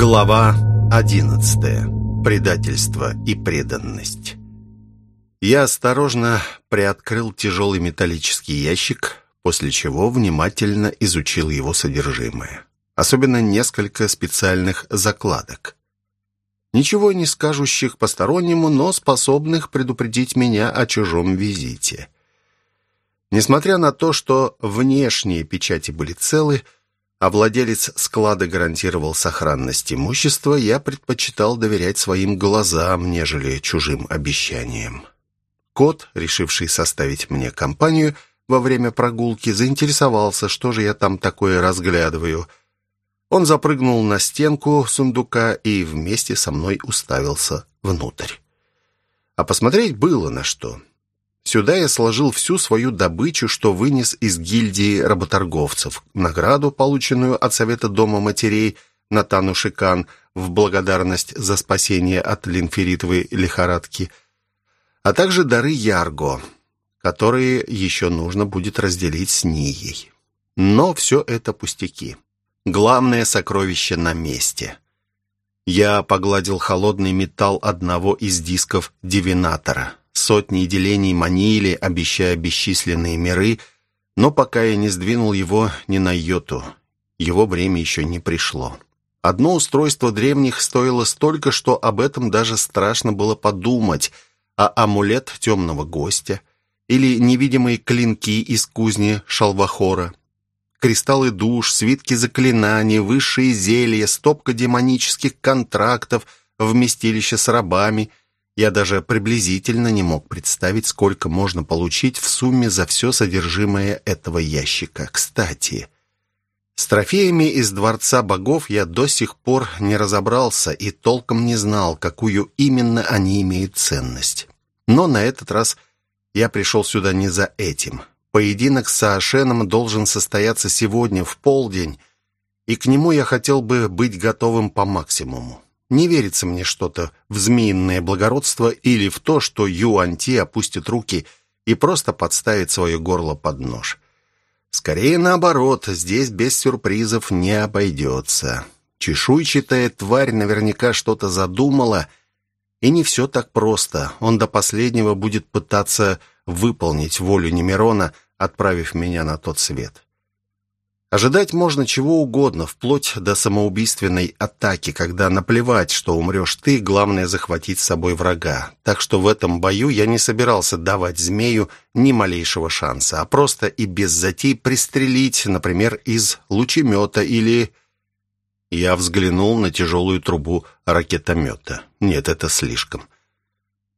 Глава 11. Предательство и преданность. Я осторожно приоткрыл тяжелый металлический ящик, после чего внимательно изучил его содержимое. Особенно несколько специальных закладок. Ничего не скажущих постороннему, но способных предупредить меня о чужом визите. Несмотря на то, что внешние печати были целы, а владелец склада гарантировал сохранность имущества, я предпочитал доверять своим глазам, нежели чужим обещаниям. Кот, решивший составить мне компанию во время прогулки, заинтересовался, что же я там такое разглядываю. Он запрыгнул на стенку сундука и вместе со мной уставился внутрь. А посмотреть было на что. Сюда я сложил всю свою добычу, что вынес из гильдии работорговцев, награду, полученную от Совета Дома матерей Натану Шикан в благодарность за спасение от линферитовой лихорадки, а также дары Ярго, которые еще нужно будет разделить с Нией. Но все это пустяки. Главное сокровище на месте. Я погладил холодный металл одного из дисков Дивинатора. Сотни делений манили, обещая бесчисленные миры, но пока я не сдвинул его ни на йоту. Его время еще не пришло. Одно устройство древних стоило столько, что об этом даже страшно было подумать, а амулет темного гостя или невидимые клинки из кузни Шалвахора, кристаллы душ, свитки заклинаний, высшие зелья, стопка демонических контрактов, вместилище с рабами — я даже приблизительно не мог представить, сколько можно получить в сумме за все содержимое этого ящика. Кстати, с трофеями из Дворца Богов я до сих пор не разобрался и толком не знал, какую именно они имеют ценность. Но на этот раз я пришел сюда не за этим. Поединок с Саошеном должен состояться сегодня в полдень, и к нему я хотел бы быть готовым по максимуму. Не верится мне что-то в змеиное благородство или в то, что Юанти опустит руки и просто подставит свое горло под нож. Скорее наоборот, здесь без сюрпризов не обойдется. Чешуйчатая тварь наверняка что-то задумала, и не все так просто. Он до последнего будет пытаться выполнить волю Немирона, отправив меня на тот свет. Ожидать можно чего угодно, вплоть до самоубийственной атаки, когда наплевать, что умрешь ты, главное захватить с собой врага. Так что в этом бою я не собирался давать змею ни малейшего шанса, а просто и без затей пристрелить, например, из лучемета или... Я взглянул на тяжелую трубу ракетомета. Нет, это слишком.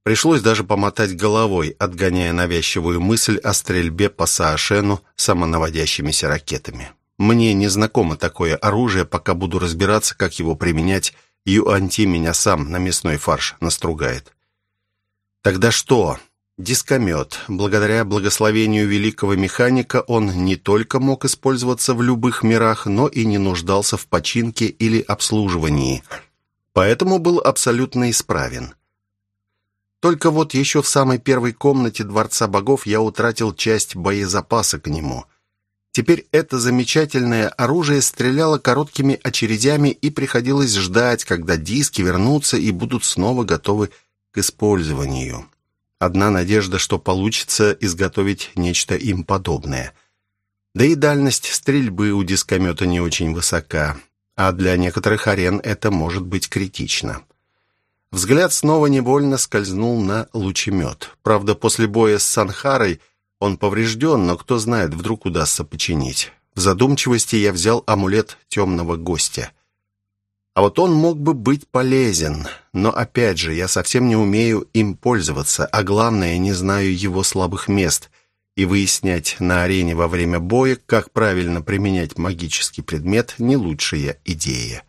Пришлось даже помотать головой, отгоняя навязчивую мысль о стрельбе по Саошену самонаводящимися ракетами. Мне не знакомо такое оружие, пока буду разбираться, как его применять. Юанти меня сам на мясной фарш настругает. Тогда что? Дискомет. Благодаря благословению великого механика он не только мог использоваться в любых мирах, но и не нуждался в починке или обслуживании. Поэтому был абсолютно исправен. Только вот еще в самой первой комнате Дворца Богов я утратил часть боезапаса к нему. Теперь это замечательное оружие стреляло короткими очередями и приходилось ждать, когда диски вернутся и будут снова готовы к использованию. Одна надежда, что получится изготовить нечто им подобное. Да и дальность стрельбы у дискомета не очень высока, а для некоторых арен это может быть критично. Взгляд снова невольно скользнул на лучемет. Правда, после боя с Санхарой – он поврежден, но кто знает, вдруг удастся починить. В задумчивости я взял амулет темного гостя. А вот он мог бы быть полезен, но опять же, я совсем не умею им пользоваться, а главное, не знаю его слабых мест, и выяснять на арене во время боя, как правильно применять магический предмет, не лучшая идея.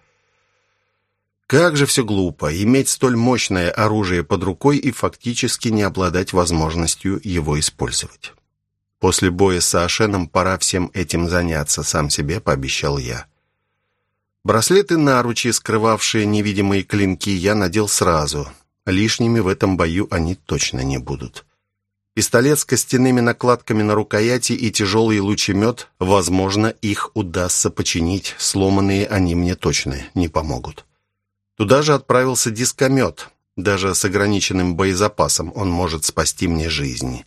Как же все глупо, иметь столь мощное оружие под рукой и фактически не обладать возможностью его использовать. После боя с Ашеном пора всем этим заняться, сам себе пообещал я. Браслеты наручи, скрывавшие невидимые клинки, я надел сразу. Лишними в этом бою они точно не будут. Пистолет с костяными накладками на рукояти и тяжелый лучемет, возможно, их удастся починить. Сломанные они мне точно не помогут. Туда же отправился дискомет. Даже с ограниченным боезапасом он может спасти мне жизнь.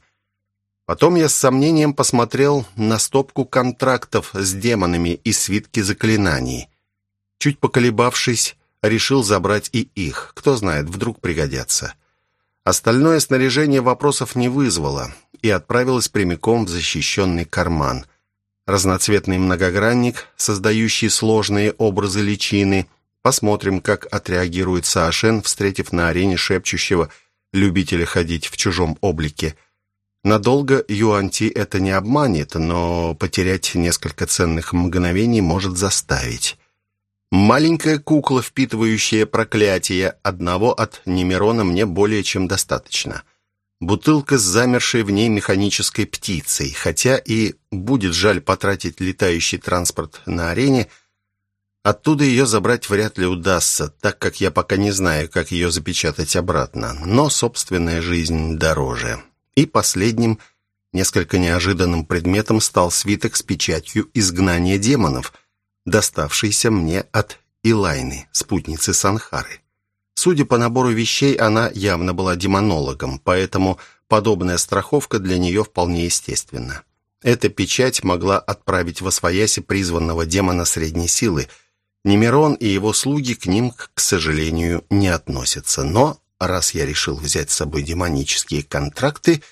Потом я с сомнением посмотрел на стопку контрактов с демонами и свитки заклинаний. Чуть поколебавшись, решил забрать и их. Кто знает, вдруг пригодятся. Остальное снаряжение вопросов не вызвало и отправилось прямиком в защищенный карман. Разноцветный многогранник, создающий сложные образы личины. Посмотрим, как отреагирует Саошен, встретив на арене шепчущего любителя ходить в чужом облике – Надолго Юанти это не обманет, но потерять несколько ценных мгновений может заставить. Маленькая кукла, впитывающая проклятие, одного от Немирона мне более чем достаточно. Бутылка с замершей в ней механической птицей, хотя и будет жаль потратить летающий транспорт на арене, Оттуда ее забрать вряд ли удастся, так как я пока не знаю, как ее запечатать обратно. Но собственная жизнь дороже. И последним, несколько неожиданным предметом стал свиток с печатью изгнания демонов, доставшийся мне от Илайны, спутницы Санхары. Судя по набору вещей, она явно была демонологом, поэтому подобная страховка для нее вполне естественна. Эта печать могла отправить во свояси призванного демона средней силы. Немирон и его слуги к ним, к сожалению, не относятся, но раз я решил взять с собой демонические контракты,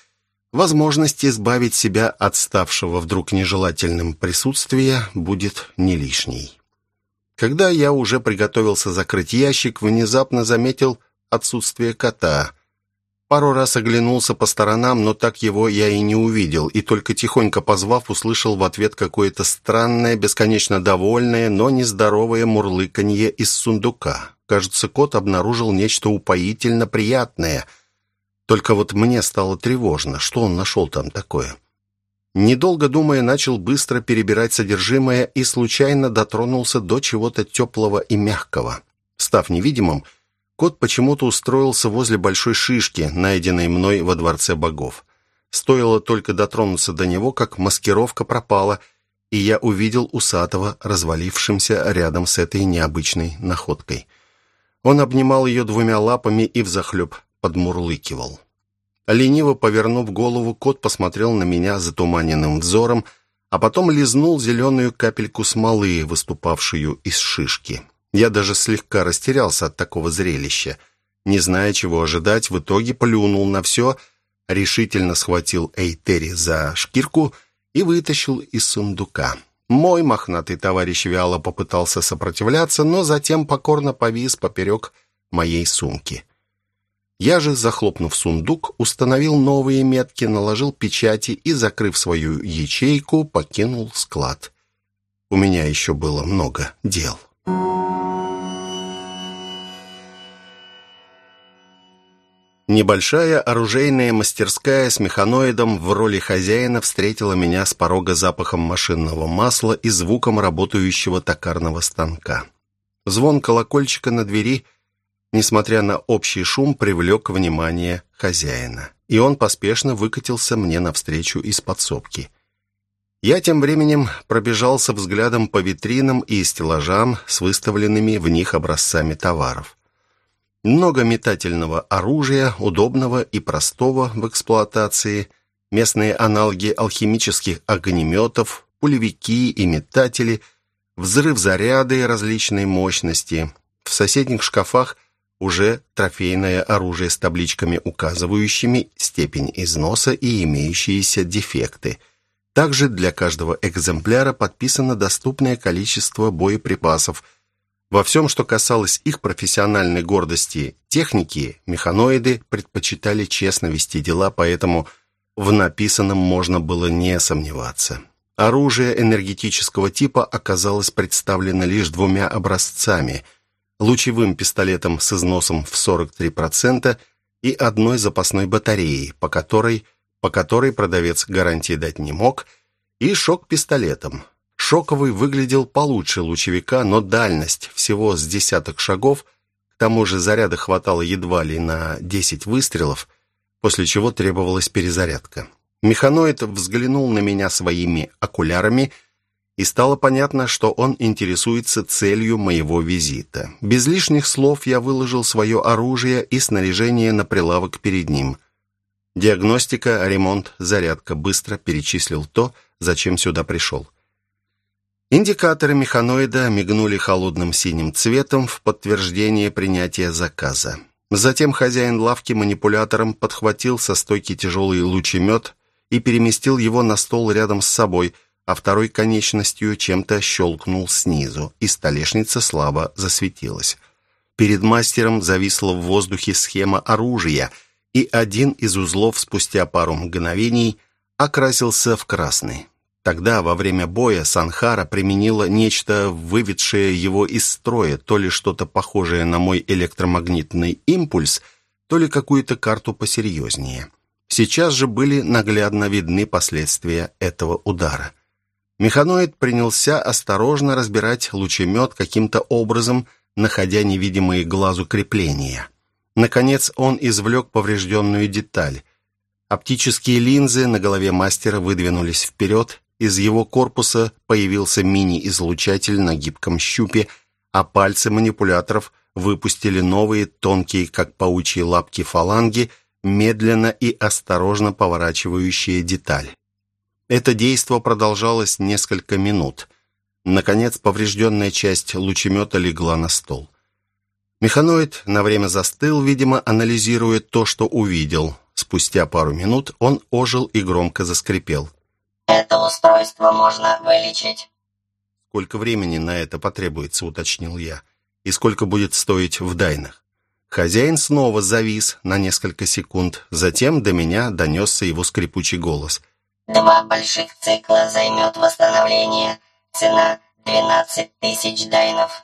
возможность избавить себя от ставшего вдруг нежелательным присутствия будет не лишней. Когда я уже приготовился закрыть ящик, внезапно заметил отсутствие кота. Пару раз оглянулся по сторонам, но так его я и не увидел, и только тихонько позвав, услышал в ответ какое-то странное, бесконечно довольное, но нездоровое мурлыканье из сундука. Кажется, кот обнаружил нечто упоительно приятное. Только вот мне стало тревожно, что он нашел там такое. Недолго думая, начал быстро перебирать содержимое и случайно дотронулся до чего-то теплого и мягкого. Став невидимым, кот почему-то устроился возле большой шишки, найденной мной во Дворце Богов. Стоило только дотронуться до него, как маскировка пропала, и я увидел усатого, развалившимся рядом с этой необычной находкой. Он обнимал ее двумя лапами и взахлеб подмурлыкивал. Лениво повернув голову, кот посмотрел на меня затуманенным взором, а потом лизнул зеленую капельку смолы, выступавшую из шишки. Я даже слегка растерялся от такого зрелища. Не зная, чего ожидать, в итоге плюнул на все, решительно схватил Эйтери за шкирку и вытащил из сундука. Мой мохнатый товарищ вяло попытался сопротивляться, но затем покорно повис поперек моей сумки. Я же, захлопнув сундук, установил новые метки, наложил печати и, закрыв свою ячейку, покинул склад. У меня еще было много дел. Небольшая оружейная мастерская с механоидом в роли хозяина встретила меня с порога запахом машинного масла и звуком работающего токарного станка. Звон колокольчика на двери, несмотря на общий шум, привлек внимание хозяина, и он поспешно выкатился мне навстречу из подсобки. Я тем временем пробежался взглядом по витринам и стеллажам с выставленными в них образцами товаров. Много метательного оружия, удобного и простого в эксплуатации, местные аналоги алхимических огнеметов, пулевики и метатели, взрыв-заряды различной мощности. В соседних шкафах уже трофейное оружие с табличками, указывающими степень износа и имеющиеся дефекты. Также для каждого экземпляра подписано доступное количество боеприпасов – во всем, что касалось их профессиональной гордости, техники, механоиды предпочитали честно вести дела, поэтому в написанном можно было не сомневаться. Оружие энергетического типа оказалось представлено лишь двумя образцами – лучевым пистолетом с износом в 43% и одной запасной батареей, по которой, по которой продавец гарантии дать не мог, и шок-пистолетом – Шоковый выглядел получше лучевика, но дальность всего с десяток шагов, к тому же заряда хватало едва ли на 10 выстрелов, после чего требовалась перезарядка. Механоид взглянул на меня своими окулярами и стало понятно, что он интересуется целью моего визита. Без лишних слов я выложил свое оружие и снаряжение на прилавок перед ним. Диагностика, ремонт, зарядка. Быстро перечислил то, зачем сюда пришел. Индикаторы механоида мигнули холодным синим цветом в подтверждение принятия заказа. Затем хозяин лавки манипулятором подхватил со стойки тяжелый лучемет и переместил его на стол рядом с собой – а второй конечностью чем-то щелкнул снизу, и столешница слабо засветилась. Перед мастером зависла в воздухе схема оружия, и один из узлов спустя пару мгновений окрасился в красный. Тогда, во время боя, Санхара применила нечто, выведшее его из строя, то ли что-то похожее на мой электромагнитный импульс, то ли какую-то карту посерьезнее. Сейчас же были наглядно видны последствия этого удара. Механоид принялся осторожно разбирать лучемет каким-то образом, находя невидимые глазу крепления. Наконец он извлек поврежденную деталь. Оптические линзы на голове мастера выдвинулись вперед, из его корпуса появился мини-излучатель на гибком щупе, а пальцы манипуляторов выпустили новые, тонкие, как паучьи лапки фаланги, медленно и осторожно поворачивающие деталь. Это действо продолжалось несколько минут. Наконец, поврежденная часть лучемета легла на стол. Механоид на время застыл, видимо, анализируя то, что увидел. Спустя пару минут он ожил и громко заскрипел. «Это устройство можно вылечить». «Сколько времени на это потребуется?» — уточнил я. «И сколько будет стоить в дайнах?» Хозяин снова завис на несколько секунд. Затем до меня донесся его скрипучий голос — Два больших цикла займет восстановление. Цена 12 тысяч дайнов.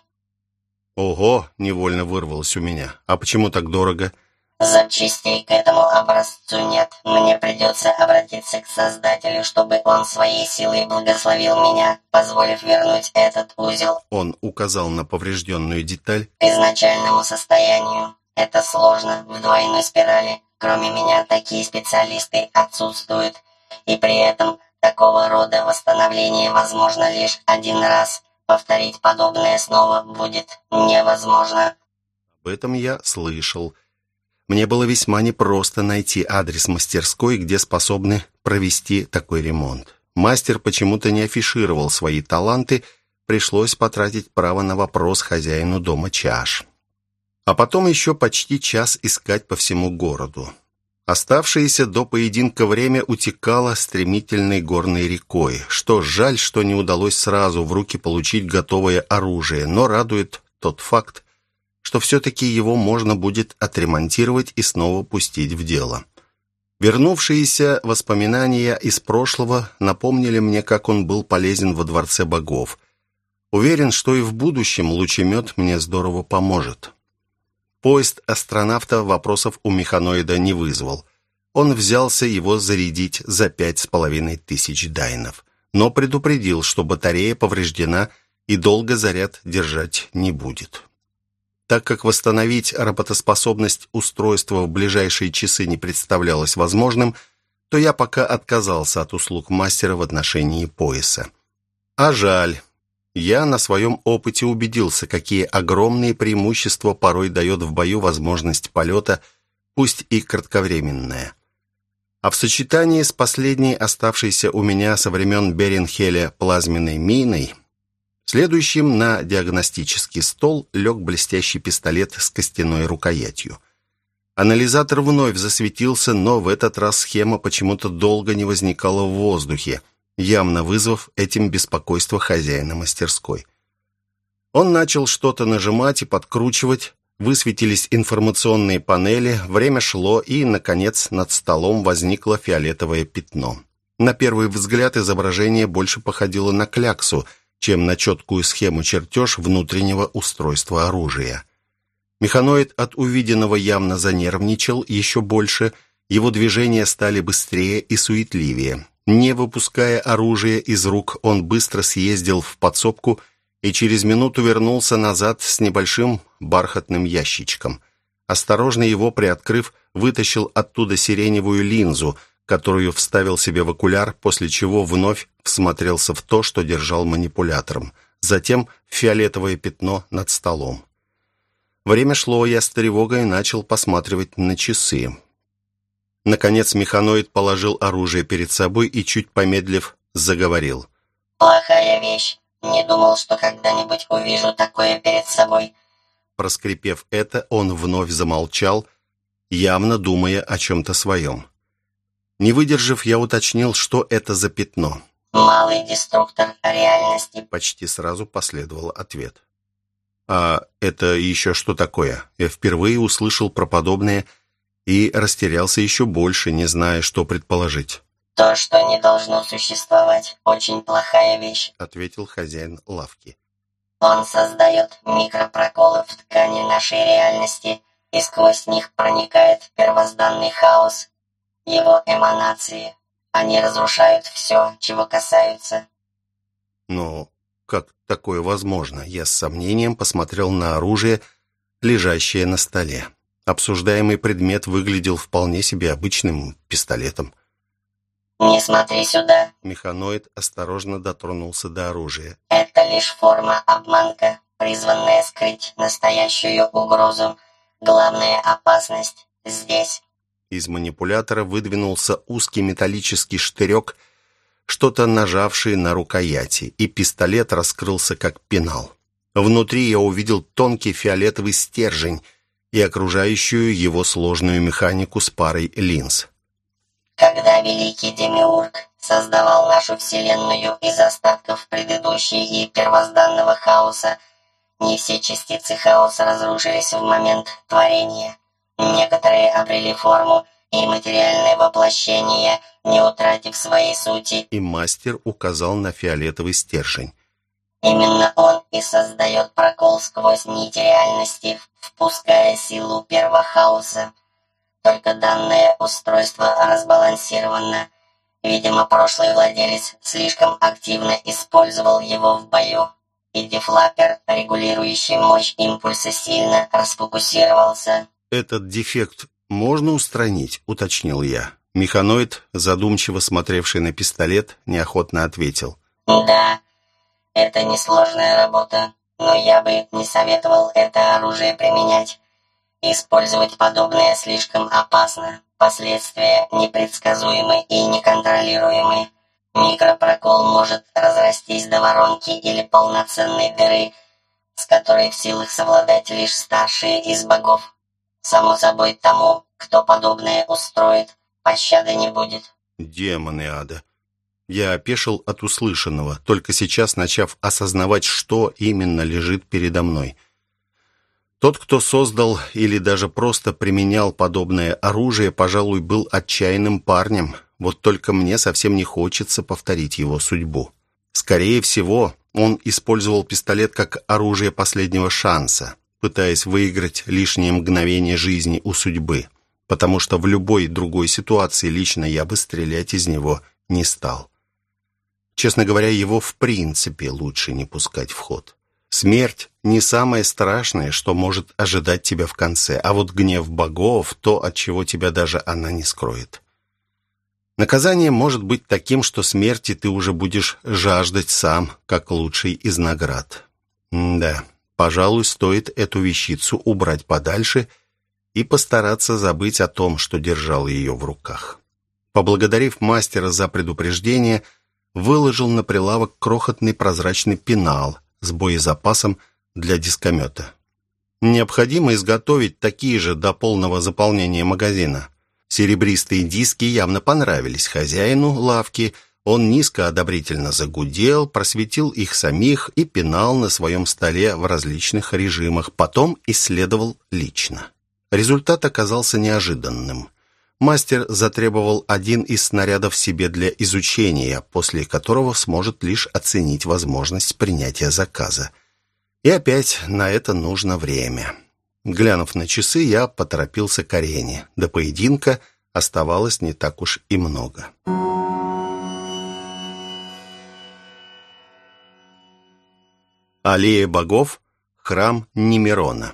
Ого, невольно вырвалось у меня. А почему так дорого? Запчастей к этому образцу нет. Мне придется обратиться к Создателю, чтобы он своей силой благословил меня, позволив вернуть этот узел. Он указал на поврежденную деталь. К изначальному состоянию. Это сложно в двойной спирали. Кроме меня такие специалисты отсутствуют и при этом такого рода восстановление возможно лишь один раз. Повторить подобное снова будет невозможно. Об этом я слышал. Мне было весьма непросто найти адрес мастерской, где способны провести такой ремонт. Мастер почему-то не афишировал свои таланты, пришлось потратить право на вопрос хозяину дома чаш. А потом еще почти час искать по всему городу. Оставшееся до поединка время утекало стремительной горной рекой. Что жаль, что не удалось сразу в руки получить готовое оружие, но радует тот факт, что все-таки его можно будет отремонтировать и снова пустить в дело. Вернувшиеся воспоминания из прошлого напомнили мне, как он был полезен во Дворце Богов. Уверен, что и в будущем лучемет мне здорово поможет. Поезд астронавта вопросов у механоида не вызвал. Он взялся его зарядить за пять с половиной тысяч дайнов, но предупредил, что батарея повреждена и долго заряд держать не будет. Так как восстановить работоспособность устройства в ближайшие часы не представлялось возможным, то я пока отказался от услуг мастера в отношении пояса. А жаль, я на своем опыте убедился, какие огромные преимущества порой дает в бою возможность полета, пусть и кратковременная. А в сочетании с последней оставшейся у меня со времен Беренхеля плазменной миной, следующим на диагностический стол лег блестящий пистолет с костяной рукоятью. Анализатор вновь засветился, но в этот раз схема почему-то долго не возникала в воздухе, явно вызвав этим беспокойство хозяина мастерской. Он начал что-то нажимать и подкручивать, высветились информационные панели, время шло, и, наконец, над столом возникло фиолетовое пятно. На первый взгляд изображение больше походило на кляксу, чем на четкую схему-чертеж внутреннего устройства оружия. Механоид от увиденного явно занервничал еще больше, его движения стали быстрее и суетливее. Не выпуская оружие из рук, он быстро съездил в подсобку и через минуту вернулся назад с небольшим бархатным ящичком. Осторожно его приоткрыв, вытащил оттуда сиреневую линзу, которую вставил себе в окуляр, после чего вновь всмотрелся в то, что держал манипулятором. Затем фиолетовое пятно над столом. Время шло, я с тревогой начал посматривать на часы. Наконец механоид положил оружие перед собой и, чуть помедлив, заговорил. «Плохая вещь. Не думал, что когда-нибудь увижу такое перед собой». Проскрипев это, он вновь замолчал, явно думая о чем-то своем. Не выдержав, я уточнил, что это за пятно. «Малый деструктор реальности», — почти сразу последовал ответ. «А это еще что такое?» Я впервые услышал про подобное и растерялся еще больше, не зная, что предположить. «То, что не должно существовать, очень плохая вещь», — ответил хозяин лавки. «Он создает микропроколы в ткани нашей реальности, и сквозь них проникает первозданный хаос. Его эманации. Они разрушают все, чего касаются». «Но как такое возможно?» Я с сомнением посмотрел на оружие, лежащее на столе. Обсуждаемый предмет выглядел вполне себе обычным пистолетом. «Не смотри сюда!» Механоид осторожно дотронулся до оружия. «Это лишь форма обманка, призванная скрыть настоящую угрозу. Главная опасность здесь». Из манипулятора выдвинулся узкий металлический штырек, что-то нажавший на рукояти, и пистолет раскрылся как пенал. Внутри я увидел тонкий фиолетовый стержень и окружающую его сложную механику с парой линз. Когда великий Демиург создавал нашу Вселенную из остатков предыдущей и первозданного хаоса, не все частицы хаоса разрушились в момент творения. Некоторые обрели форму и материальное воплощение, не утратив своей сути. И мастер указал на фиолетовый стержень. Именно он и создает прокол сквозь нити реальности, впуская силу первого хаоса. Только данное устройство разбалансировано. Видимо, прошлый владелец слишком активно использовал его в бою. И дефлапер, регулирующий мощь импульса, сильно расфокусировался. «Этот дефект можно устранить?» — уточнил я. Механоид, задумчиво смотревший на пистолет, неохотно ответил. «Да, это несложная работа, но я бы не советовал это оружие применять. Использовать подобное слишком опасно. Последствия непредсказуемы и неконтролируемы. Микропрокол может разрастись до воронки или полноценной дыры, с которой в силах совладать лишь старшие из богов. Само собой, тому, кто подобное устроит, пощады не будет. Демоны ада. Я опешил от услышанного, только сейчас начав осознавать, что именно лежит передо мной – тот, кто создал или даже просто применял подобное оружие, пожалуй, был отчаянным парнем. Вот только мне совсем не хочется повторить его судьбу. Скорее всего, он использовал пистолет как оружие последнего шанса, пытаясь выиграть лишние мгновения жизни у судьбы, потому что в любой другой ситуации лично я бы стрелять из него не стал. Честно говоря, его в принципе лучше не пускать в ход. Смерть не самое страшное, что может ожидать тебя в конце, а вот гнев богов — то, от чего тебя даже она не скроет. Наказание может быть таким, что смерти ты уже будешь жаждать сам, как лучший из наград. М да, пожалуй, стоит эту вещицу убрать подальше и постараться забыть о том, что держал ее в руках. Поблагодарив мастера за предупреждение, выложил на прилавок крохотный прозрачный пенал — с боезапасом для дискомета. Необходимо изготовить такие же до полного заполнения магазина. Серебристые диски явно понравились хозяину лавки. Он низко одобрительно загудел, просветил их самих и пенал на своем столе в различных режимах. Потом исследовал лично. Результат оказался неожиданным – Мастер затребовал один из снарядов себе для изучения, после которого сможет лишь оценить возможность принятия заказа. И опять на это нужно время. Глянув на часы, я поторопился к арене. До поединка оставалось не так уж и много. Аллея богов, храм Немирона.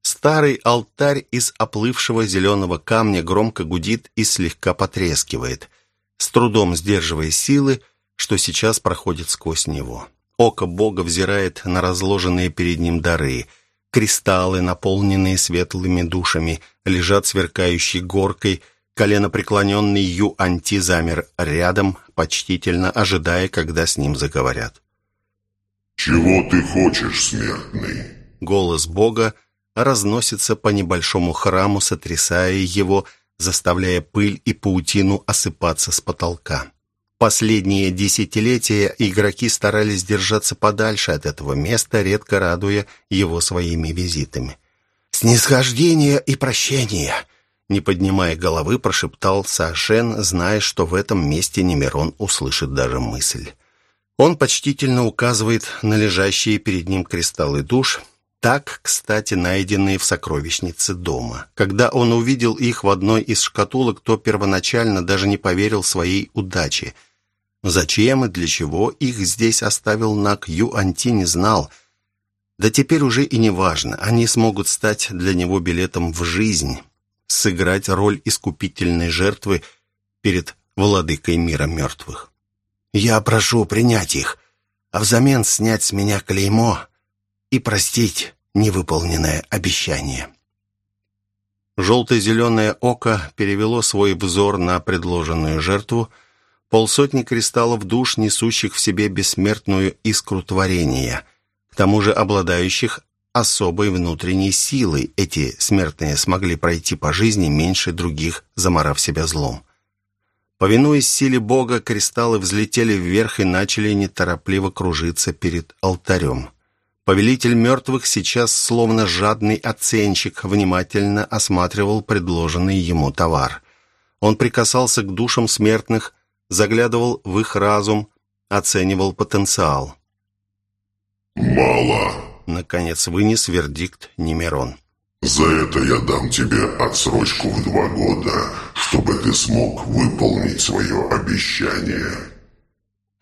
Старый алтарь из оплывшего зеленого камня громко гудит и слегка потрескивает, с трудом сдерживая силы, что сейчас проходит сквозь него. Око Бога взирает на разложенные перед ним дары. Кристаллы, наполненные светлыми душами, лежат сверкающей горкой. Коленопреклоненный Ю-Анти замер рядом, почтительно ожидая, когда с ним заговорят. «Чего ты хочешь, смертный?» Голос Бога разносится по небольшому храму, сотрясая его, заставляя пыль и паутину осыпаться с потолка. Последние десятилетия игроки старались держаться подальше от этого места, редко радуя его своими визитами. «Снисхождение и прощение!» Не поднимая головы, прошептал Сашен, зная, что в этом месте Немирон услышит даже мысль. Он почтительно указывает на лежащие перед ним кристаллы душ – так, кстати, найденные в сокровищнице дома. Когда он увидел их в одной из шкатулок, то первоначально даже не поверил своей удаче. Зачем и для чего их здесь оставил Нак Юанти, не знал. Да теперь уже и не важно. Они смогут стать для него билетом в жизнь, сыграть роль искупительной жертвы перед владыкой мира мертвых. «Я прошу принять их, а взамен снять с меня клеймо и простить невыполненное обещание. Желто-зеленое око перевело свой взор на предложенную жертву, полсотни кристаллов душ, несущих в себе бессмертную искру творения, к тому же обладающих особой внутренней силой. Эти смертные смогли пройти по жизни меньше других, заморав себя злом. Повинуясь силе Бога, кристаллы взлетели вверх и начали неторопливо кружиться перед алтарем. Повелитель мертвых сейчас, словно жадный оценщик, внимательно осматривал предложенный ему товар. Он прикасался к душам смертных, заглядывал в их разум, оценивал потенциал. «Мало», — наконец вынес вердикт Немерон. «За это я дам тебе отсрочку в два года, чтобы ты смог выполнить свое обещание».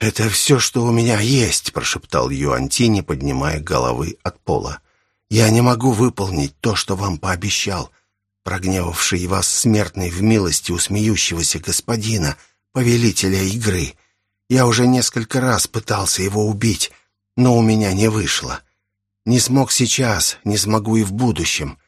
«Это все, что у меня есть», — прошептал Юанти, не поднимая головы от пола. «Я не могу выполнить то, что вам пообещал, прогневавший вас смертный в милости у господина, повелителя игры. Я уже несколько раз пытался его убить, но у меня не вышло. Не смог сейчас, не смогу и в будущем.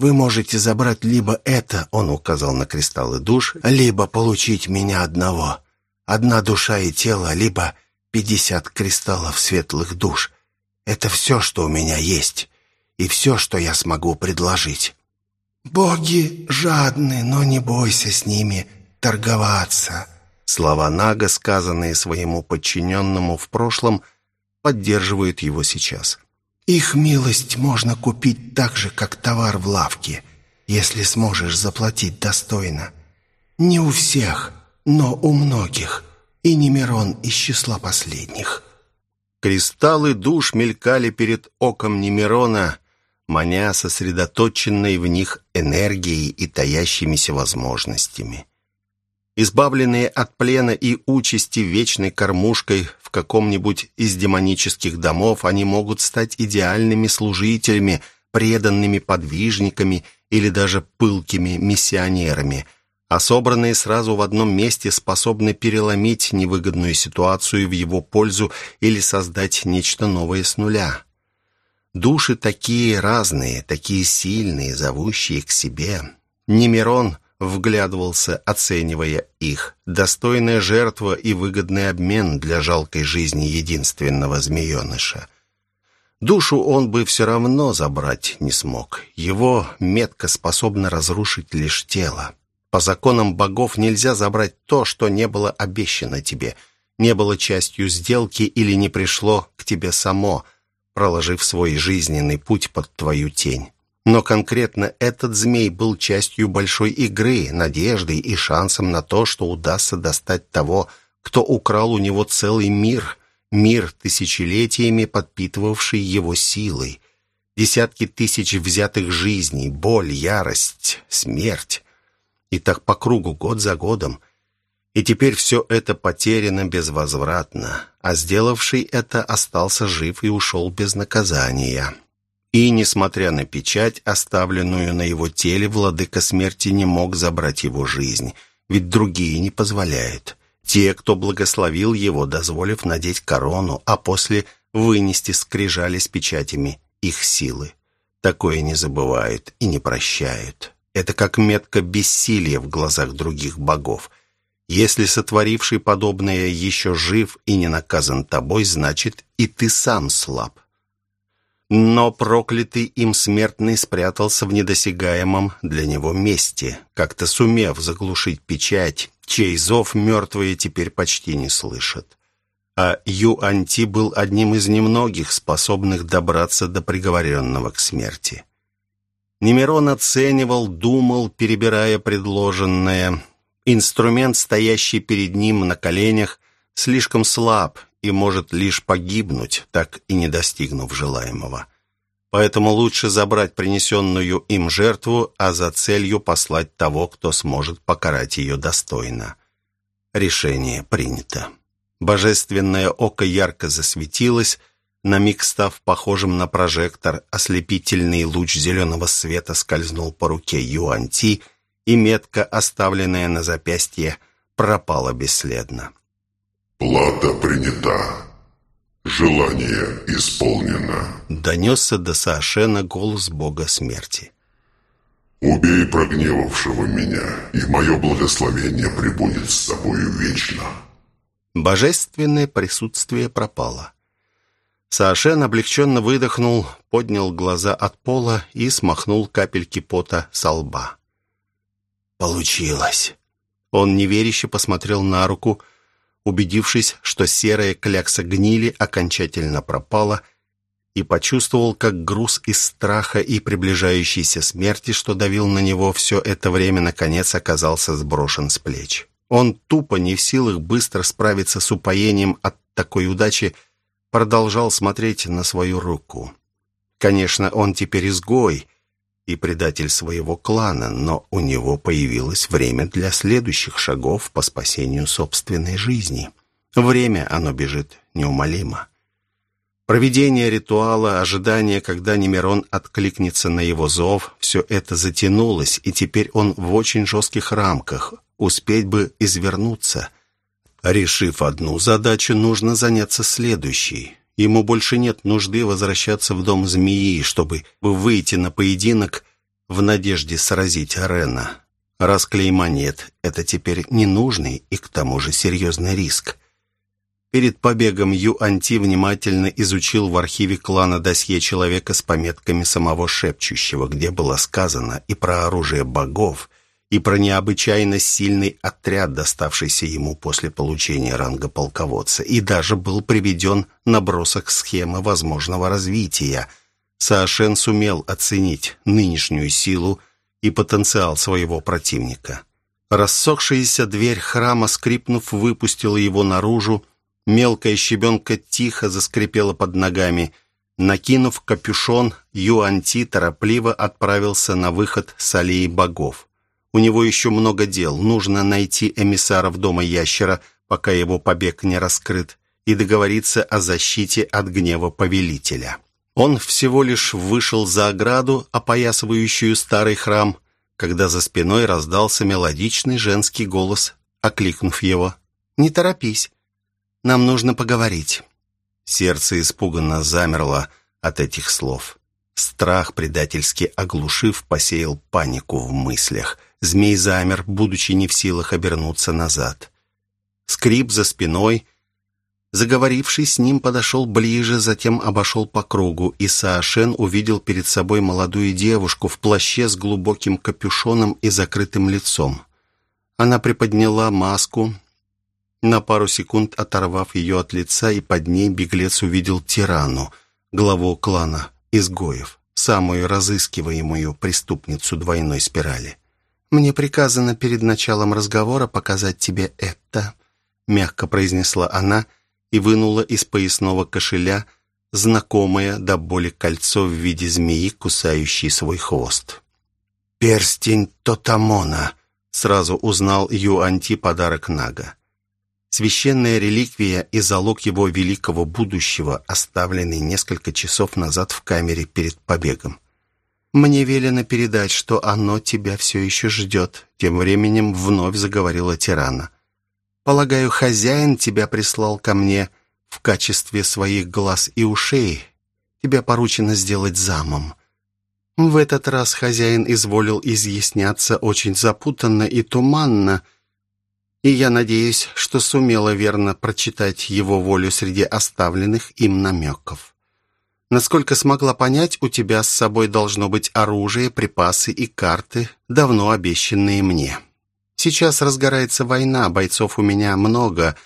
Вы можете забрать либо это, — он указал на кристаллы душ, — либо получить меня одного». Одна душа и тело, либо пятьдесят кристаллов светлых душ. Это все, что у меня есть, и все, что я смогу предложить. «Боги жадны, но не бойся с ними торговаться». Слова Нага, сказанные своему подчиненному в прошлом, поддерживают его сейчас. «Их милость можно купить так же, как товар в лавке, если сможешь заплатить достойно. Не у всех, но у многих, и Немирон из числа последних». Кристаллы душ мелькали перед оком Немирона, маня сосредоточенной в них энергией и таящимися возможностями. Избавленные от плена и участи вечной кормушкой в каком-нибудь из демонических домов, они могут стать идеальными служителями, преданными подвижниками или даже пылкими миссионерами – а собранные сразу в одном месте способны переломить невыгодную ситуацию в его пользу или создать нечто новое с нуля. Души такие разные, такие сильные, зовущие к себе. Немирон вглядывался, оценивая их. Достойная жертва и выгодный обмен для жалкой жизни единственного змееныша. Душу он бы все равно забрать не смог. Его метка способна разрушить лишь тело. По законам богов нельзя забрать то, что не было обещано тебе, не было частью сделки или не пришло к тебе само, проложив свой жизненный путь под твою тень. Но конкретно этот змей был частью большой игры, надеждой и шансом на то, что удастся достать того, кто украл у него целый мир, мир, тысячелетиями подпитывавший его силой. Десятки тысяч взятых жизней, боль, ярость, смерть. И так по кругу, год за годом. И теперь все это потеряно безвозвратно, а сделавший это остался жив и ушел без наказания. И, несмотря на печать, оставленную на его теле, владыка смерти не мог забрать его жизнь, ведь другие не позволяют. Те, кто благословил его, дозволив надеть корону, а после вынести скрижали с печатями их силы. Такое не забывают и не прощают. Это как метка бессилия в глазах других богов. Если сотворивший подобное еще жив и не наказан тобой, значит и ты сам слаб. Но проклятый им смертный спрятался в недосягаемом для него месте, как-то сумев заглушить печать, чей зов мертвые теперь почти не слышат. А Юанти был одним из немногих, способных добраться до приговоренного к смерти. Немирон оценивал, думал, перебирая предложенное. Инструмент, стоящий перед ним на коленях, слишком слаб и может лишь погибнуть, так и не достигнув желаемого. Поэтому лучше забрать принесенную им жертву, а за целью послать того, кто сможет покарать ее достойно. Решение принято. Божественное око ярко засветилось, на миг став похожим на прожектор, ослепительный луч зеленого света скользнул по руке Юанти, и метка, оставленная на запястье, пропала бесследно. «Плата принята. Желание исполнено», — донесся до Саошена голос бога смерти. «Убей прогневавшего меня, и мое благословение пребудет с тобою вечно». Божественное присутствие пропало. Саошен облегченно выдохнул, поднял глаза от пола и смахнул капельки пота со лба. «Получилось!» Он неверяще посмотрел на руку, убедившись, что серая клякса гнили окончательно пропала, и почувствовал, как груз из страха и приближающейся смерти, что давил на него все это время, наконец оказался сброшен с плеч. Он тупо не в силах быстро справиться с упоением от такой удачи, продолжал смотреть на свою руку. Конечно, он теперь изгой и предатель своего клана, но у него появилось время для следующих шагов по спасению собственной жизни. Время оно бежит неумолимо. Проведение ритуала, ожидание, когда Немирон откликнется на его зов, все это затянулось, и теперь он в очень жестких рамках. Успеть бы извернуться. Решив одну задачу, нужно заняться следующей. Ему больше нет нужды возвращаться в дом змеи, чтобы выйти на поединок в надежде сразить Рена. Раз клейма нет, это теперь ненужный и к тому же серьезный риск. Перед побегом Юанти внимательно изучил в архиве клана досье человека с пометками самого шепчущего, где было сказано и про оружие богов, и про необычайно сильный отряд, доставшийся ему после получения ранга полководца, и даже был приведен набросок схемы возможного развития. Саошен сумел оценить нынешнюю силу и потенциал своего противника. Рассохшаяся дверь храма, скрипнув, выпустила его наружу. Мелкая щебенка тихо заскрипела под ногами. Накинув капюшон, Юанти торопливо отправился на выход с аллеи богов. У него еще много дел. Нужно найти эмиссаров дома ящера, пока его побег не раскрыт, и договориться о защите от гнева повелителя. Он всего лишь вышел за ограду, опоясывающую старый храм, когда за спиной раздался мелодичный женский голос, окликнув его. «Не торопись, нам нужно поговорить». Сердце испуганно замерло от этих слов. Страх, предательски оглушив, посеял панику в мыслях – Змей замер, будучи не в силах обернуться назад. Скрип за спиной. Заговоривший с ним подошел ближе, затем обошел по кругу, и Саошен увидел перед собой молодую девушку в плаще с глубоким капюшоном и закрытым лицом. Она приподняла маску, на пару секунд оторвав ее от лица, и под ней беглец увидел тирану, главу клана изгоев, самую разыскиваемую преступницу двойной спирали. «Мне приказано перед началом разговора показать тебе это», мягко произнесла она и вынула из поясного кошеля знакомое до боли кольцо в виде змеи, кусающей свой хвост. «Перстень Тотамона», — сразу узнал Юанти подарок Нага. Священная реликвия и залог его великого будущего, оставленный несколько часов назад в камере перед побегом. «Мне велено передать, что оно тебя все еще ждет», — тем временем вновь заговорила тирана. «Полагаю, хозяин тебя прислал ко мне в качестве своих глаз и ушей. Тебя поручено сделать замом». В этот раз хозяин изволил изъясняться очень запутанно и туманно, — и я надеюсь, что сумела верно прочитать его волю среди оставленных им намеков. Насколько смогла понять, у тебя с собой должно быть оружие, припасы и карты, давно обещанные мне. Сейчас разгорается война, бойцов у меня много,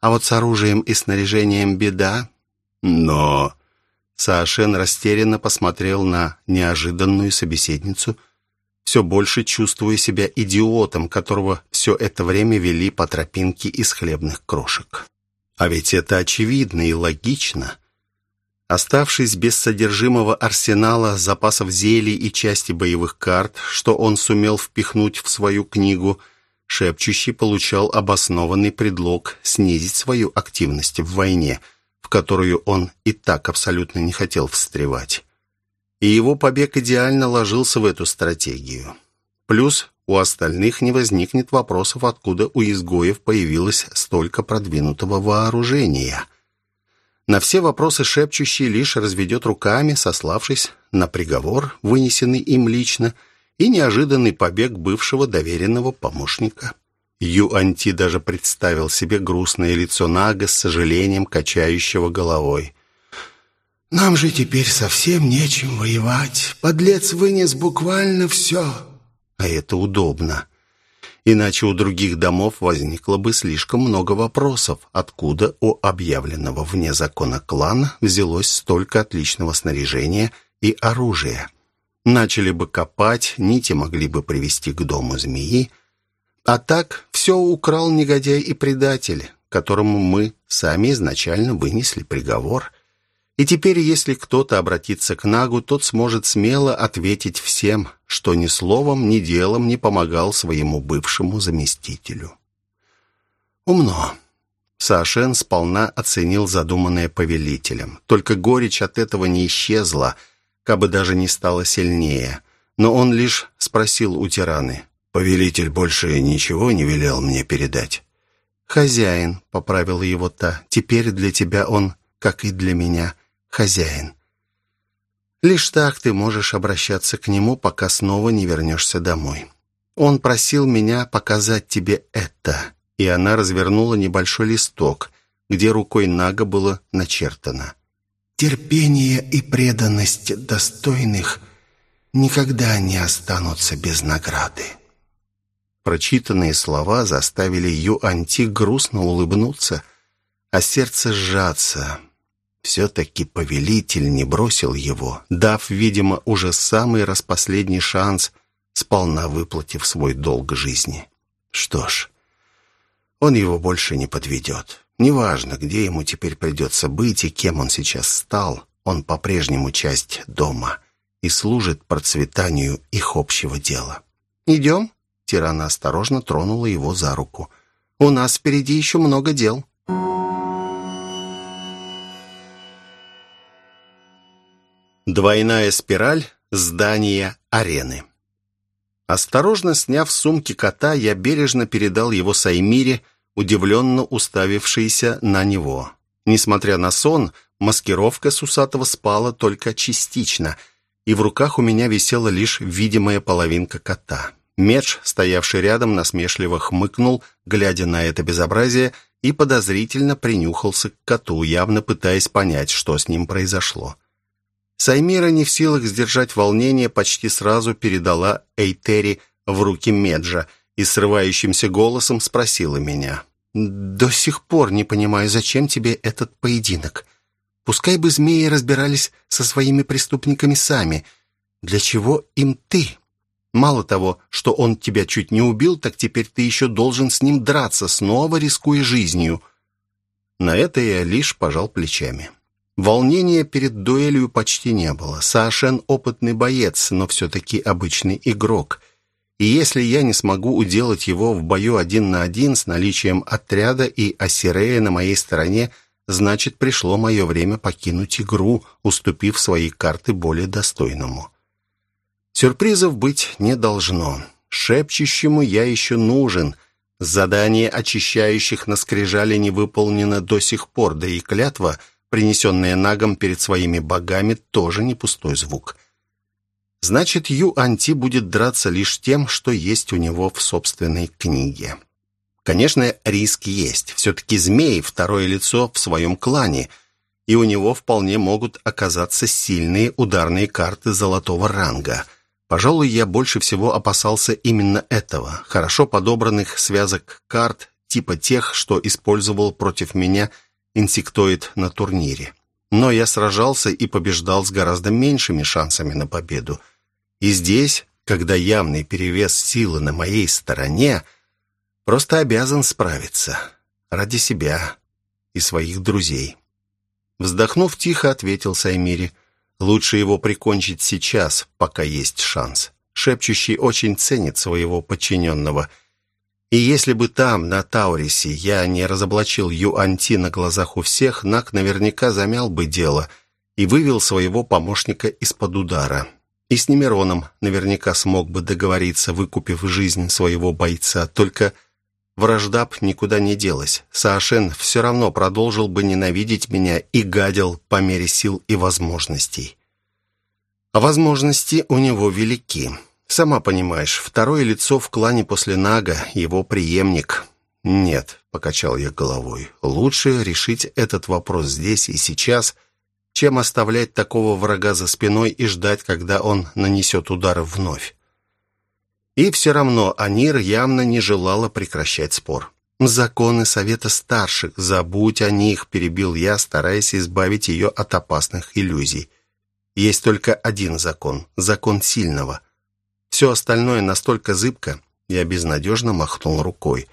а вот с оружием и снаряжением беда. Но... Саошен растерянно посмотрел на неожиданную собеседницу – все больше чувствуя себя идиотом, которого все это время вели по тропинке из хлебных крошек. А ведь это очевидно и логично. Оставшись без содержимого арсенала, запасов зелий и части боевых карт, что он сумел впихнуть в свою книгу, Шепчущий получал обоснованный предлог снизить свою активность в войне, в которую он и так абсолютно не хотел встревать и его побег идеально ложился в эту стратегию. Плюс у остальных не возникнет вопросов, откуда у изгоев появилось столько продвинутого вооружения. На все вопросы шепчущий лишь разведет руками, сославшись на приговор, вынесенный им лично, и неожиданный побег бывшего доверенного помощника. Юанти даже представил себе грустное лицо Нага с сожалением качающего головой. Нам же теперь совсем нечем воевать. Подлец вынес буквально все. А это удобно. Иначе у других домов возникло бы слишком много вопросов, откуда у объявленного вне закона клана взялось столько отличного снаряжения и оружия. Начали бы копать, нити могли бы привести к дому змеи. А так все украл негодяй и предатель, которому мы сами изначально вынесли приговор – и теперь, если кто-то обратится к Нагу, тот сможет смело ответить всем, что ни словом, ни делом не помогал своему бывшему заместителю. Умно. Саошен сполна оценил задуманное повелителем. Только горечь от этого не исчезла, кабы даже не стала сильнее. Но он лишь спросил у тираны. «Повелитель больше ничего не велел мне передать?» «Хозяин», — поправила его та, — «теперь для тебя он, как и для меня, хозяин. Лишь так ты можешь обращаться к нему, пока снова не вернешься домой. Он просил меня показать тебе это, и она развернула небольшой листок, где рукой Нага было начертано. «Терпение и преданность достойных никогда не останутся без награды». Прочитанные слова заставили Юанти грустно улыбнуться, а сердце сжаться. Все-таки повелитель не бросил его, дав, видимо, уже самый распоследний шанс, сполна выплатив свой долг жизни. Что ж, он его больше не подведет. Неважно, где ему теперь придется быть и кем он сейчас стал, он по-прежнему часть дома и служит процветанию их общего дела. «Идем?» — Тирана осторожно тронула его за руку. «У нас впереди еще много дел». Двойная спираль здания арены. Осторожно сняв с сумки кота, я бережно передал его Саймире, удивленно уставившейся на него. Несмотря на сон, маскировка Сусатова спала только частично, и в руках у меня висела лишь видимая половинка кота. Медж, стоявший рядом, насмешливо хмыкнул, глядя на это безобразие, и подозрительно принюхался к коту, явно пытаясь понять, что с ним произошло. Саймира, не в силах сдержать волнение, почти сразу передала Эйтери в руки Меджа и срывающимся голосом спросила меня. «До сих пор не понимаю, зачем тебе этот поединок? Пускай бы змеи разбирались со своими преступниками сами. Для чего им ты? Мало того, что он тебя чуть не убил, так теперь ты еще должен с ним драться, снова рискуя жизнью». На это я лишь пожал плечами. Волнения перед дуэлью почти не было. Саашен опытный боец, но все-таки обычный игрок. И если я не смогу уделать его в бою один на один с наличием отряда и Ассирея на моей стороне, значит, пришло мое время покинуть игру, уступив свои карты более достойному. Сюрпризов быть не должно. Шепчущему я еще нужен. Задание очищающих на скрижале не выполнено до сих пор, да и клятва, принесенная нагом перед своими богами, тоже не пустой звук. Значит, Ю Анти будет драться лишь тем, что есть у него в собственной книге. Конечно, риск есть. Все-таки змей – второе лицо в своем клане, и у него вполне могут оказаться сильные ударные карты золотого ранга. Пожалуй, я больше всего опасался именно этого. Хорошо подобранных связок карт, типа тех, что использовал против меня инсектоид на турнире. Но я сражался и побеждал с гораздо меньшими шансами на победу. И здесь, когда явный перевес силы на моей стороне – Просто обязан справиться. Ради себя и своих друзей. Вздохнув тихо, ответил Саймири. Лучше его прикончить сейчас, пока есть шанс. Шепчущий очень ценит своего подчиненного. И если бы там, на Таурисе, я не разоблачил Юанти на глазах у всех, Нак наверняка замял бы дело и вывел своего помощника из-под удара. И с Немироном наверняка смог бы договориться, выкупив жизнь своего бойца. Только Вражда б никуда не делась. Саашен все равно продолжил бы ненавидеть меня и гадил по мере сил и возможностей. А возможности у него велики. Сама понимаешь, второе лицо в клане после Нага, его преемник. Нет, покачал я головой. Лучше решить этот вопрос здесь и сейчас, чем оставлять такого врага за спиной и ждать, когда он нанесет удар вновь. И все равно Анир явно не желала прекращать спор. «Законы Совета Старших, забудь о них», — перебил я, стараясь избавить ее от опасных иллюзий. «Есть только один закон — закон сильного. Все остальное настолько зыбко». Я безнадежно махнул рукой.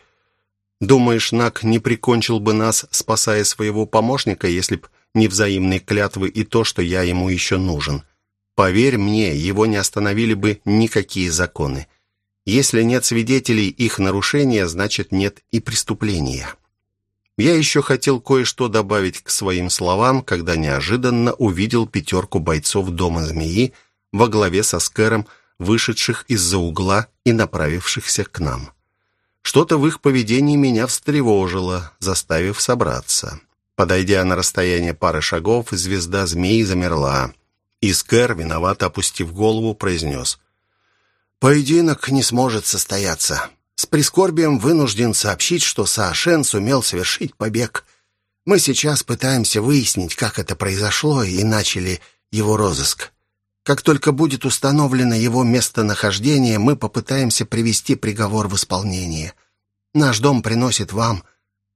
«Думаешь, Нак не прикончил бы нас, спасая своего помощника, если б не взаимные клятвы и то, что я ему еще нужен? Поверь мне, его не остановили бы никакие законы». Если нет свидетелей их нарушения, значит нет и преступления. Я еще хотел кое-что добавить к своим словам, когда неожиданно увидел пятерку бойцов Дома Змеи во главе со Скэром, вышедших из-за угла и направившихся к нам. Что-то в их поведении меня встревожило, заставив собраться. Подойдя на расстояние пары шагов, звезда змеи замерла. И Скэр, виновато опустив голову, произнес Поединок не сможет состояться. С прискорбием вынужден сообщить, что Саашен сумел совершить побег. Мы сейчас пытаемся выяснить, как это произошло, и начали его розыск. Как только будет установлено его местонахождение, мы попытаемся привести приговор в исполнение. Наш дом приносит вам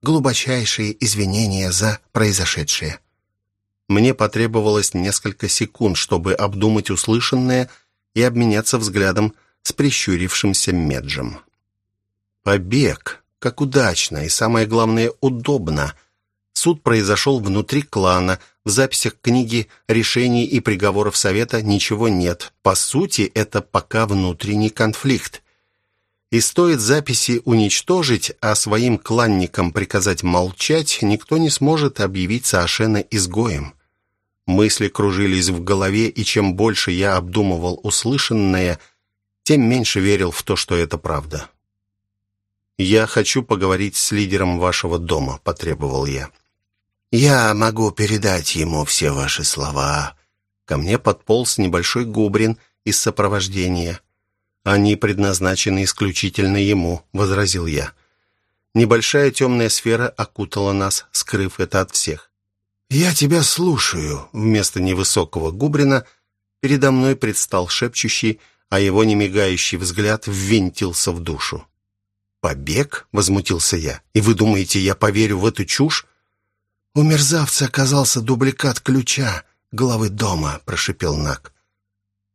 глубочайшие извинения за произошедшее. Мне потребовалось несколько секунд, чтобы обдумать услышанное и обменяться взглядом с прищурившимся Меджем. Побег. Как удачно и, самое главное, удобно. Суд произошел внутри клана. В записях книги решений и приговоров Совета ничего нет. По сути, это пока внутренний конфликт. И стоит записи уничтожить, а своим кланникам приказать молчать, никто не сможет объявить Саашена изгоем. Мысли кружились в голове, и чем больше я обдумывал услышанное – тем меньше верил в то, что это правда. «Я хочу поговорить с лидером вашего дома», — потребовал я. «Я могу передать ему все ваши слова». Ко мне подполз небольшой губрин из сопровождения. «Они предназначены исключительно ему», — возразил я. Небольшая темная сфера окутала нас, скрыв это от всех. «Я тебя слушаю», — вместо невысокого губрина передо мной предстал шепчущий а его немигающий взгляд ввинтился в душу. «Побег?» — возмутился я. «И вы думаете, я поверю в эту чушь?» «У мерзавца оказался дубликат ключа главы дома», — прошипел Нак.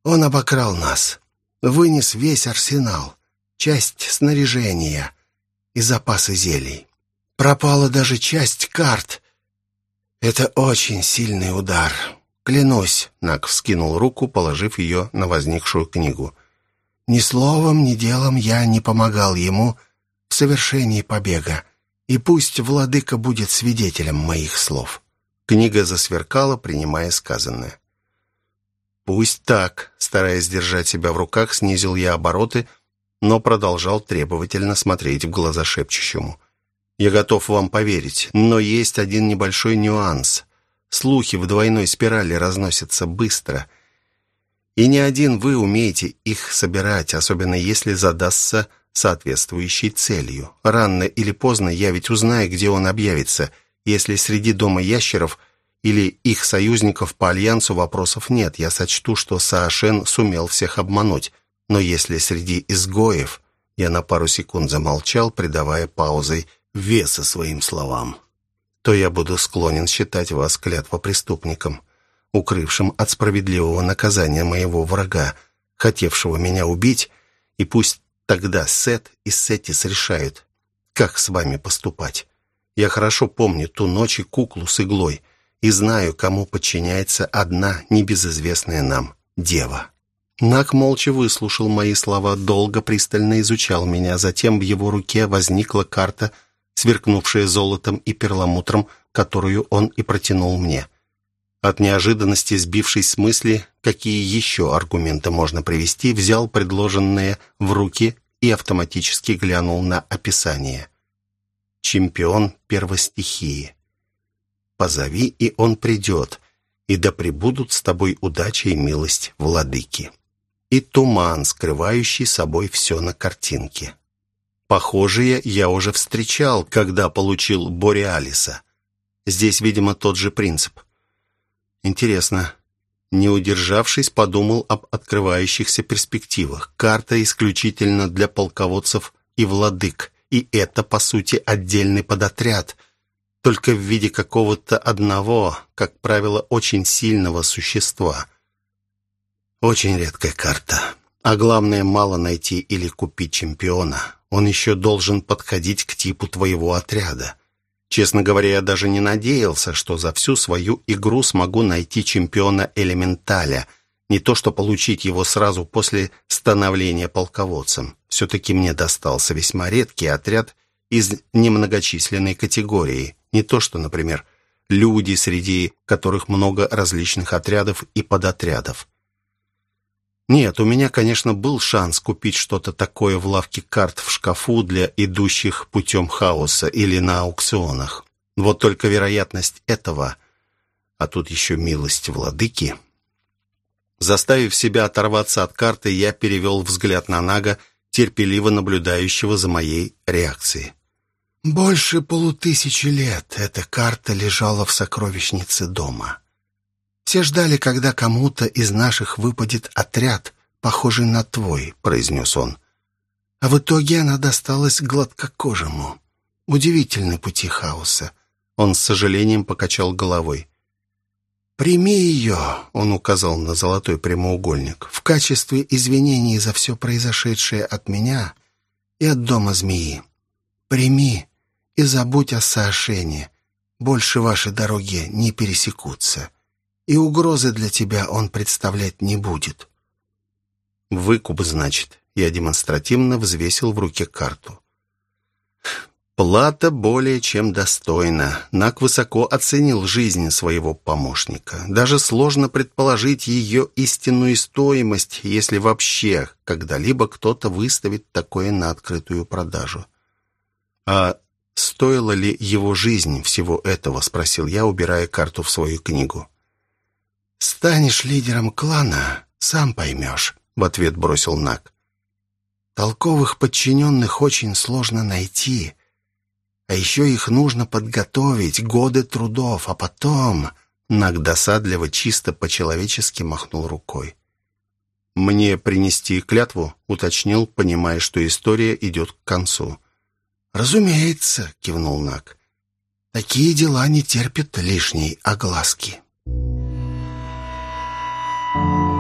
«Он обокрал нас, вынес весь арсенал, часть снаряжения и запасы зелий. Пропала даже часть карт. Это очень сильный удар. «Клянусь!» — Нак вскинул руку, положив ее на возникшую книгу. Ни словом, ни делом я не помогал ему в совершении побега, и пусть владыка будет свидетелем моих слов». Книга засверкала, принимая сказанное. «Пусть так», — стараясь держать себя в руках, снизил я обороты, но продолжал требовательно смотреть в глаза шепчущему. «Я готов вам поверить, но есть один небольшой нюанс. Слухи в двойной спирали разносятся быстро, и не один вы умеете их собирать, особенно если задастся соответствующей целью. Рано или поздно я ведь узнаю, где он объявится. Если среди дома ящеров или их союзников по альянсу вопросов нет, я сочту, что Саашен сумел всех обмануть. Но если среди изгоев... Я на пару секунд замолчал, придавая паузой веса своим словам. То я буду склонен считать вас клятвопреступником укрывшим от справедливого наказания моего врага, хотевшего меня убить, и пусть тогда Сет и Сетис решают, как с вами поступать. Я хорошо помню ту ночь и куклу с иглой, и знаю, кому подчиняется одна небезызвестная нам дева». Нак молча выслушал мои слова, долго пристально изучал меня, затем в его руке возникла карта, сверкнувшая золотом и перламутром, которую он и протянул мне. От неожиданности, сбившись с мысли, какие еще аргументы можно привести, взял предложенные в руки и автоматически глянул на описание. «Чемпион первостихии. Позови, и он придет, и да пребудут с тобой удача и милость владыки». И туман, скрывающий собой все на картинке. Похожие я уже встречал, когда получил Бореалиса. Здесь, видимо, тот же принцип. Интересно. Не удержавшись, подумал об открывающихся перспективах. Карта исключительно для полководцев и владык. И это, по сути, отдельный подотряд. Только в виде какого-то одного, как правило, очень сильного существа. Очень редкая карта. А главное, мало найти или купить чемпиона. Он еще должен подходить к типу твоего отряда. Честно говоря, я даже не надеялся, что за всю свою игру смогу найти чемпиона элементаля, не то что получить его сразу после становления полководцем. Все-таки мне достался весьма редкий отряд из немногочисленной категории, не то что, например, люди, среди которых много различных отрядов и подотрядов. Нет, у меня, конечно, был шанс купить что-то такое в лавке карт в шкафу для идущих путем хаоса или на аукционах. Вот только вероятность этого, а тут еще милость владыки. Заставив себя оторваться от карты, я перевел взгляд на Нага, терпеливо наблюдающего за моей реакцией. «Больше полутысячи лет эта карта лежала в сокровищнице дома». Все ждали, когда кому-то из наших выпадет отряд, похожий на твой», — произнес он. А в итоге она досталась гладкокожему. Удивительны пути хаоса. Он с сожалением покачал головой. «Прими ее», — он указал на золотой прямоугольник, «в качестве извинений за все произошедшее от меня и от дома змеи. Прими и забудь о соошении. Больше ваши дороги не пересекутся и угрозы для тебя он представлять не будет». «Выкуп, значит». Я демонстративно взвесил в руке карту. Плата более чем достойна. Нак высоко оценил жизнь своего помощника. Даже сложно предположить ее истинную стоимость, если вообще когда-либо кто-то выставит такое на открытую продажу. «А стоила ли его жизнь всего этого?» — спросил я, убирая карту в свою книгу. «Станешь лидером клана, сам поймешь», — в ответ бросил Нак. «Толковых подчиненных очень сложно найти, а еще их нужно подготовить, годы трудов, а потом...» Нак досадливо чисто по-человечески махнул рукой. «Мне принести клятву?» — уточнил, понимая, что история идет к концу. «Разумеется», — кивнул Нак. «Такие дела не терпят лишней огласки». Thank you.